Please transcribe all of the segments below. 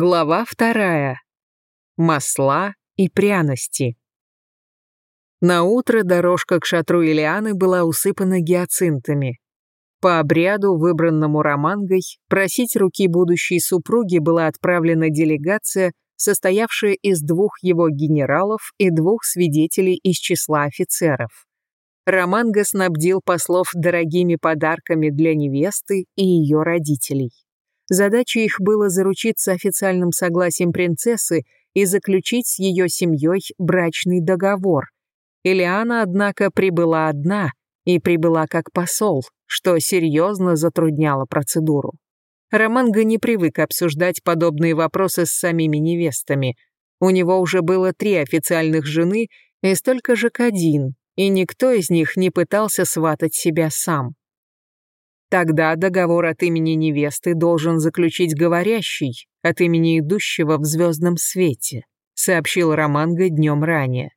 Глава вторая. Масла и пряности. На утро дорожка к шатру Илианы была усыпана гиацинтами. По обряду, выбранному Романгой, просить руки будущей супруги была отправлена делегация, состоявшая из двух его генералов и двух свидетелей из числа офицеров. Романго снабдил послов дорогими подарками для невесты и ее родителей. Задачей их было заручиться официальным согласием принцессы и заключить с ее семьей брачный договор. Элиана, однако, прибыла одна и прибыла как посол, что серьезно затрудняло процедуру. Романго не привык обсуждать подобные вопросы с самими невестами. У него уже было три официальных жены и столько же Кадин, и никто из них не пытался сватать себя сам. Тогда договор от имени невесты должен заключить говорящий от имени идущего в звездном свете, сообщил Романго днем ранее.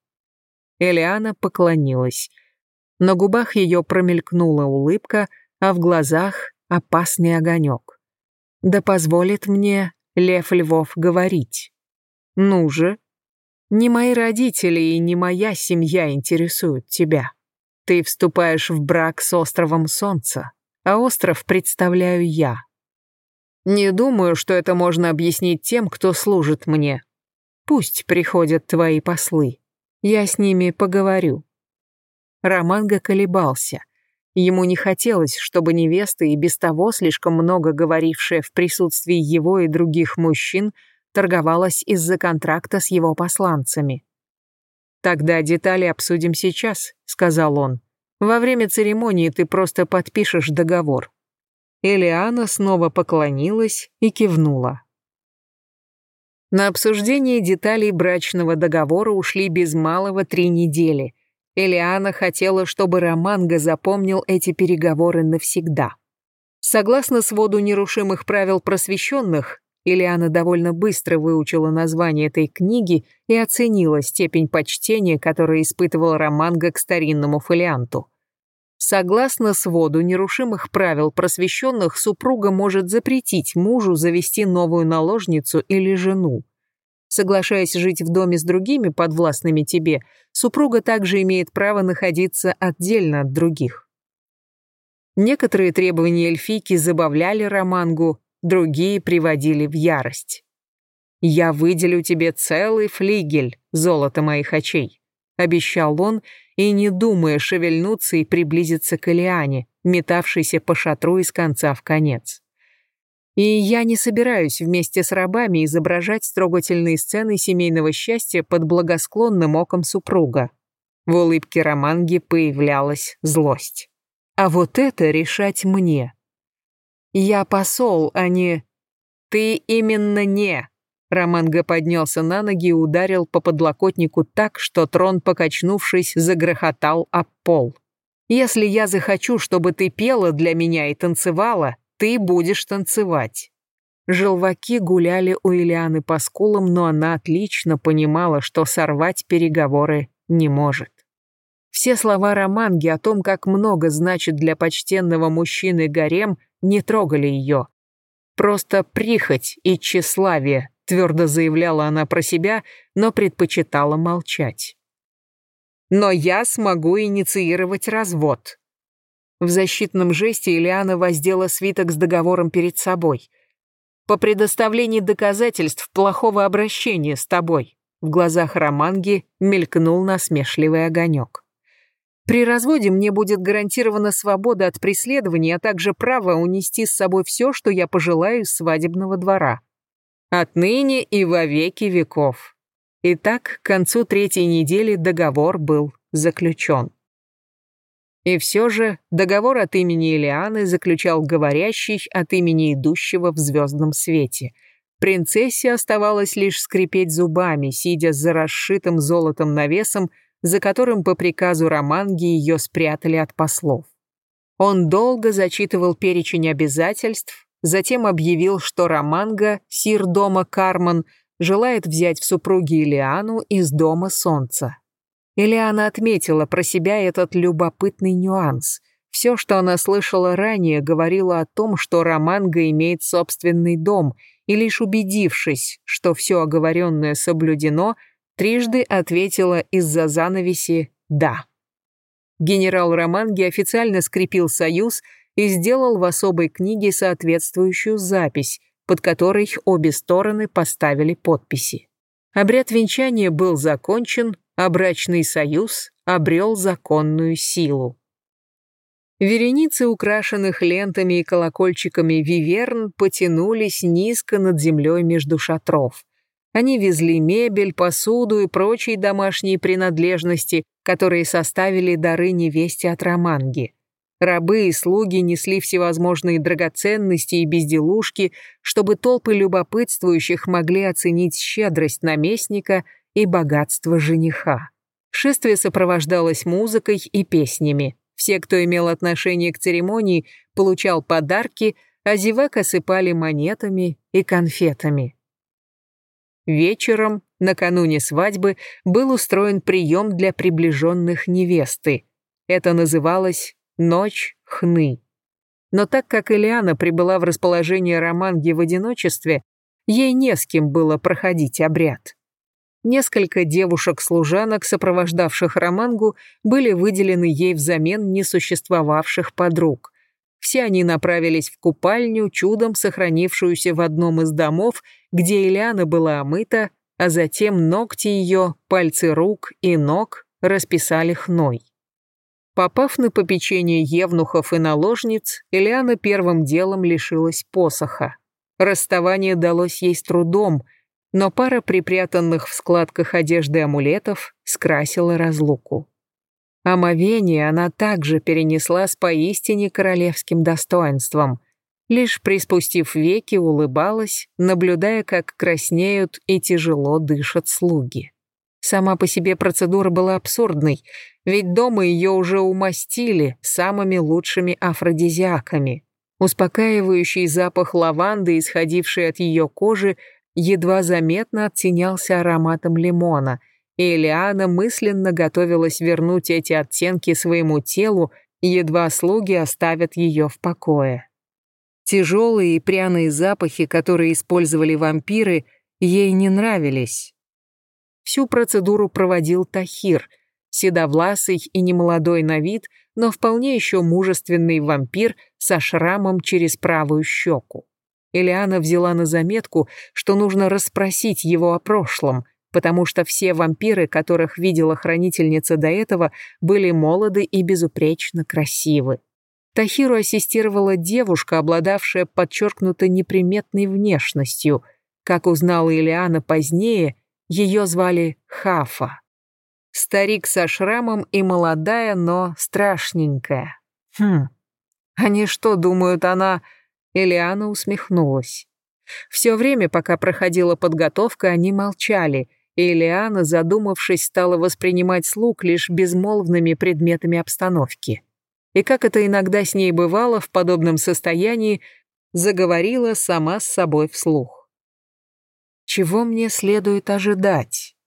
Элиана поклонилась. На губах ее промелькнула улыбка, а в глазах опасный огонек. Да позволит мне Лев Львов говорить. Ну же, не мои родители и не моя семья интересуют тебя. Ты вступаешь в брак с островом Солнца а остров представляю я. Не думаю, что это можно объяснить тем, кто служит мне. Пусть приходят твои послы. Я с ними поговорю». Романго колебался. Ему не хотелось, чтобы невеста, и без того слишком много говорившая в присутствии его и других мужчин, торговалась из-за контракта с его посланцами. «Тогда детали обсудим сейчас», — сказал он. Во время церемонии ты просто подпишешь договор». Элиана снова поклонилась и кивнула. На обсуждение деталей брачного договора ушли без малого три недели. Элиана хотела, чтобы Романго запомнил эти переговоры навсегда. Согласно своду нерушимых правил просвещенных, Ильяна довольно быстро выучила название этой книги и оценила степень почтения, которое испытывал Романго к старинному фолианту. Согласно своду нерушимых правил просвещенных, супруга может запретить мужу завести новую наложницу или жену. Соглашаясь жить в доме с другими подвластными тебе, супруга также имеет право находиться отдельно от других. Некоторые требования эльфийки забавляли Романгу, другие приводили в ярость. «Я выделю тебе целый флигель, золото моих очей», — обещал он, и не думая шевельнуться и приблизиться к Элиане, метавшейся по шатру из конца в конец. И я не собираюсь вместе с рабами изображать трогательные сцены семейного счастья под благосклонным оком супруга. В улыбке Романги появлялась злость. А вот это решать мне. Я посол, а не... Ты именно не. Романго поднялся на ноги и ударил по подлокотнику так, что трон, покачнувшись, загрохотал об пол. «Если я захочу, чтобы ты пела для меня и танцевала, ты будешь танцевать». Желваки гуляли у Ильяны по скулам, но она отлично понимала, что сорвать переговоры не может. Все слова Романги о том, как много значит для почтенного мужчины гарем, не трогали ее. Просто прихоть и тщеславие твердо заявляла она про себя, но предпочитала молчать. «Но я смогу инициировать развод». В защитном жесте Ильяна воздела свиток с договором перед собой. «По предоставлении доказательств плохого обращения с тобой». В глазах Романги мелькнул насмешливый огонек. При разводе мне будет гарантирована свобода от преследования, а также право унести с собой все, что я пожелаю из свадебного двора отныне и во веки веков. Итак, к концу третьей недели договор был заключен. И все же договор от имени Элианы заключал говорящий от имени идущего в звездном свете. Принцессе оставалось лишь скрипеть зубами, сидя за расшитым золотом навесом, за которым по приказу Романги ее спрятали от послов. Он долго зачитывал перечень обязательств, Затем объявил, что Романго, сир дома Карман, желает взять в супруги Илиану из дома Солнца. Илиана отметила про себя этот любопытный нюанс. Все, что она слышала ранее, говорило о том, что Романга имеет собственный дом, и лишь убедившись, что все оговоренное соблюдено, трижды ответила из-за занавеси «да». Генерал Романги официально скрепил союз и сделал в особой книге соответствующую запись, под которой обе стороны поставили подписи. Обряд венчания был закончен, а брачный союз обрел законную силу. Вереницы украшенных лентами и колокольчиками виверн потянулись низко над землей между шатров. Они везли мебель, посуду и прочие домашние принадлежности, которые составили дары невесте от Романги. Рабы и слуги несли всевозможные драгоценности и безделушки, чтобы толпы любопытствующих могли оценить щедрость наместника и богатство жениха. Шествие сопровождалось музыкой и песнями. Все, кто имел отношение к церемонии, получал подарки, а зевак осыпали монетами и конфетами. Вечером, накануне свадьбы, был устроен прием для приближенных невесты. Это называлось «Ночь хны». Но так как Элиана прибыла в расположение Романги в одиночестве, ей не с кем было проходить обряд. Несколько девушек-служанок, сопровождавших Романгу, были выделены ей взамен несуществовавших подруг. Все они направились в купальню, чудом сохранившуюся в одном из домов, где Ильяна была омыта, а затем ногти ее, пальцы рук и ног расписали хной. Попав на попечение евнухов и наложниц, Ильяна первым делом лишилась посоха. Расставание далось ей с трудом – но пара припрятанных в складках одежды амулетов скрасила разлуку. Омовение она также перенесла с поистине королевским достоинством. Лишь приспустив веки, улыбалась, наблюдая, как краснеют и тяжело дышат слуги. Сама по себе процедура была абсурдной, ведь дома ее уже умастили самыми лучшими афродизиаками. Успокаивающий запах лаванды, исходивший от ее кожи, едва заметно оттенялся ароматом лимона, и Элиана мысленно готовилась вернуть эти оттенки своему телу, едва слуги оставят ее в покое. Тяжелые и пряные запахи, которые использовали вампиры, ей не нравились. Всю процедуру проводил Тахир, седовласый и немолодой на вид, но вполне еще мужественный вампир со шрамом через правую щеку. Элиана взяла на заметку, что нужно расспросить его о прошлом, потому что все вампиры, которых видела хранительница до этого, были молоды и безупречно красивы. Тахиру ассистировала девушка, обладавшая подчеркнуто неприметной внешностью. Как узнала Илиана позднее, ее звали Хафа. Старик со шрамом и молодая, но страшненькая. Хм, они что, думают, она Элиана усмехнулась. Все время, пока проходила подготовка, они молчали, и Элиана, задумавшись, стала воспринимать слуг лишь безмолвными предметами обстановки. И как это иногда с ней бывало в подобном состоянии, заговорила сама с собой вслух. «Чего мне следует ожидать?»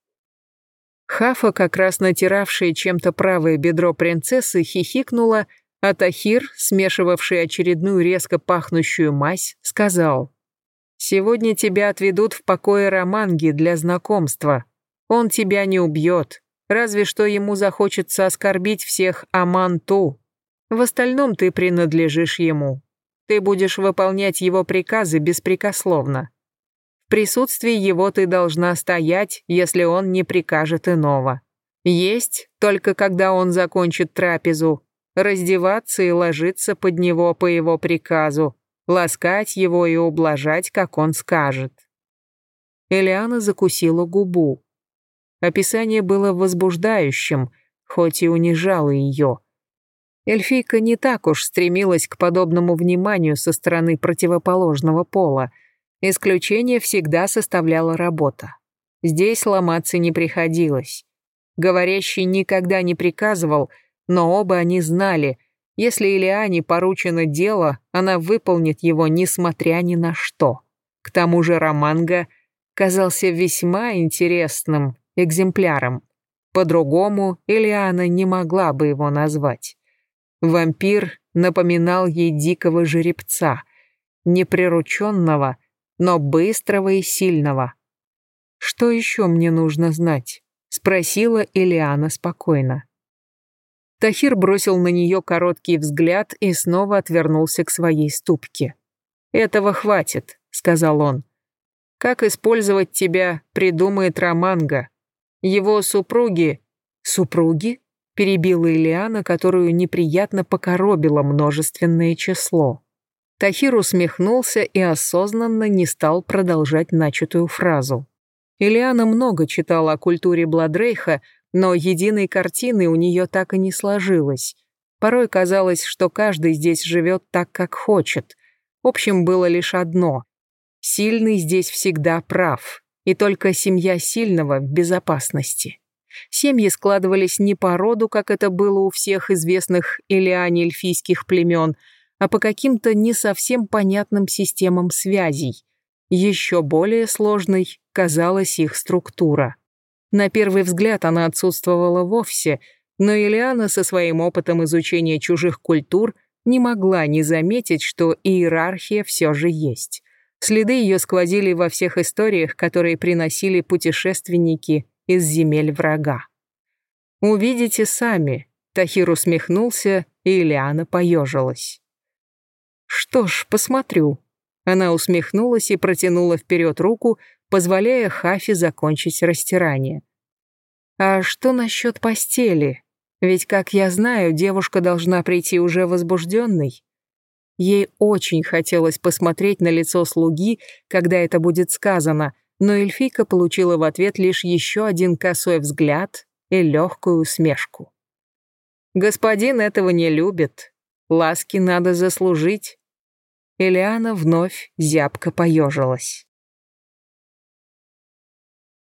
Хафа, как раз натиравшая чем-то правое бедро принцессы, хихикнула а Тахир, смешивавший очередную резко пахнущую мазь, сказал, «Сегодня тебя отведут в покое Романги для знакомства. Он тебя не убьет, разве что ему захочется оскорбить всех Аманту. В остальном ты принадлежишь ему. Ты будешь выполнять его приказы беспрекословно. В присутствии его ты должна стоять, если он не прикажет иного. Есть только когда он закончит трапезу, раздеваться и ложиться под него по его приказу, ласкать его и ублажать, как он скажет. Элиана закусила губу. Описание было возбуждающим, хоть и унижало ее. Эльфийка не так уж стремилась к подобному вниманию со стороны противоположного пола. Исключение всегда составляла работа. Здесь ломаться не приходилось. Говорящий никогда не приказывал — но оба они знали, если Илиане поручено дело, она выполнит его несмотря ни на что. К тому же Романга казался весьма интересным экземпляром. По-другому Илиана не могла бы его назвать. Вампир напоминал ей дикого жеребца, неприрученного, но быстрого и сильного. «Что еще мне нужно знать?» — спросила Элиана спокойно. Тахир бросил на нее короткий взгляд и снова отвернулся к своей ступке. «Этого хватит», — сказал он. «Как использовать тебя, придумает Романго. Его супруги...» «Супруги?» — перебила Ильяна, которую неприятно покоробило множественное число. Тахир усмехнулся и осознанно не стал продолжать начатую фразу. Ильяна много читала о культуре Бладрейха, но единой картины у нее так и не сложилось. Порой казалось, что каждый здесь живет так, как хочет. Общим было лишь одно. Сильный здесь всегда прав, и только семья сильного в безопасности. Семьи складывались не по роду, как это было у всех известных Илиане эльфийских племен, а по каким-то не совсем понятным системам связей. Еще более сложной казалась их структура. На первый взгляд она отсутствовала вовсе, но Ильяна со своим опытом изучения чужих культур не могла не заметить, что иерархия все же есть. Следы ее сквозили во всех историях, которые приносили путешественники из земель врага. «Увидите сами», — Тахир усмехнулся, и Ильяна поежилась. «Что ж, посмотрю». Она усмехнулась и протянула вперед руку, позволяя Хафи закончить растирание. «А что насчет постели? Ведь, как я знаю, девушка должна прийти уже возбужденной». Ей очень хотелось посмотреть на лицо слуги, когда это будет сказано, но эльфийка получила в ответ лишь еще один косой взгляд и легкую усмешку. «Господин этого не любит. Ласки надо заслужить». Элиана вновь зябко поежилась.